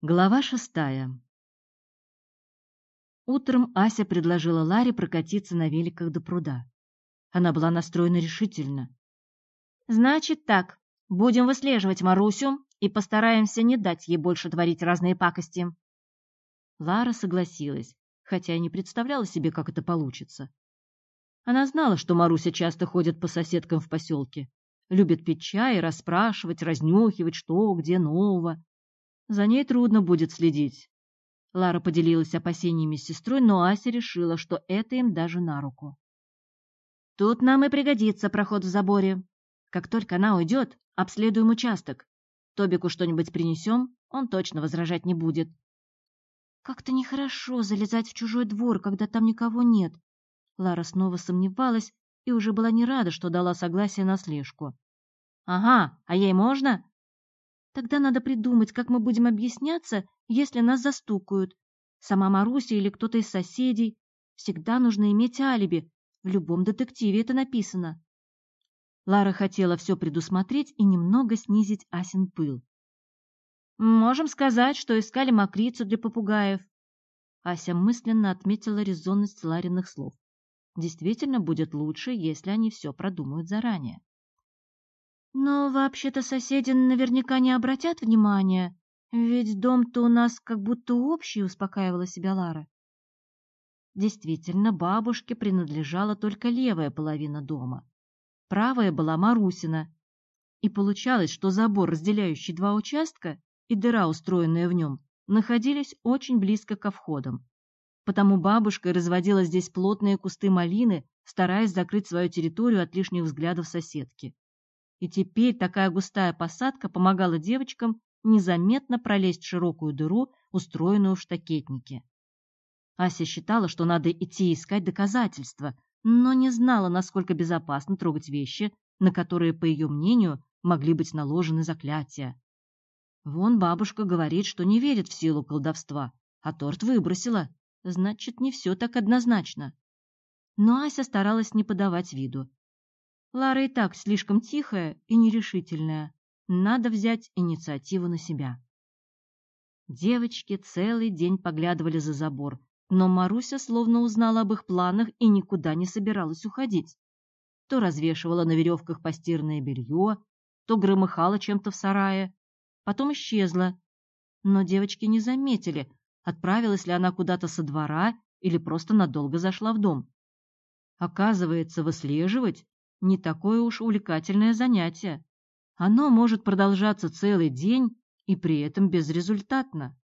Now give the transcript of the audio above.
Глава шестая. Утром Ася предложила Ларе прокатиться на великах до пруда. Она была настроена решительно. «Значит так, будем выслеживать Марусю и постараемся не дать ей больше творить разные пакости». Лара согласилась, хотя и не представляла себе, как это получится. Она знала, что Маруся часто ходит по соседкам в поселке, любит пить чай, расспрашивать, разнюхивать, что, где нового. За ней трудно будет следить. Лара поделилась опасениями с сестрой, но Ася решила, что это им даже на руку. «Тут нам и пригодится проход в заборе. Как только она уйдет, обследуем участок. Тобику что-нибудь принесем, он точно возражать не будет». «Как-то нехорошо залезать в чужой двор, когда там никого нет». Лара снова сомневалась и уже была не рада, что дала согласие на слежку. «Ага, а ей можно?» Тогда надо придумать, как мы будем объясняться, если нас застукают. Сама Маруся или кто-то из соседей. Всегда нужно иметь алиби. В любом детективе это написано. Лара хотела все предусмотреть и немного снизить Асин пыл. «Можем сказать, что искали мокрицу для попугаев». Ася мысленно отметила резонность Лариных слов. Действительно будет лучше, если они все продумают заранее. Но вообще-то соседи наверняка не обратят внимания, ведь дом-то у нас как будто общий, успокаивала себя Лара. Действительно, бабушке принадлежала только левая половина дома. Правая была Марусина. И получалось, что забор, разделяющий два участка, и дыра, устроенная в нем, находились очень близко ко входам. Потому бабушка разводила здесь плотные кусты малины, стараясь закрыть свою территорию от лишних взглядов соседки и теперь такая густая посадка помогала девочкам незаметно пролезть в широкую дыру, устроенную в штакетнике. Ася считала, что надо идти искать доказательства, но не знала, насколько безопасно трогать вещи, на которые, по ее мнению, могли быть наложены заклятия. Вон бабушка говорит, что не верит в силу колдовства, а торт выбросила. Значит, не все так однозначно. Но Ася старалась не подавать виду. Лара и так слишком тихая и нерешительная. Надо взять инициативу на себя. Девочки целый день поглядывали за забор, но Маруся словно узнала об их планах и никуда не собиралась уходить. То развешивала на веревках постирное белье, то громыхала чем-то в сарае, потом исчезла. Но девочки не заметили, отправилась ли она куда-то со двора или просто надолго зашла в дом. Оказывается, выслеживать не такое уж увлекательное занятие. Оно может продолжаться целый день и при этом безрезультатно.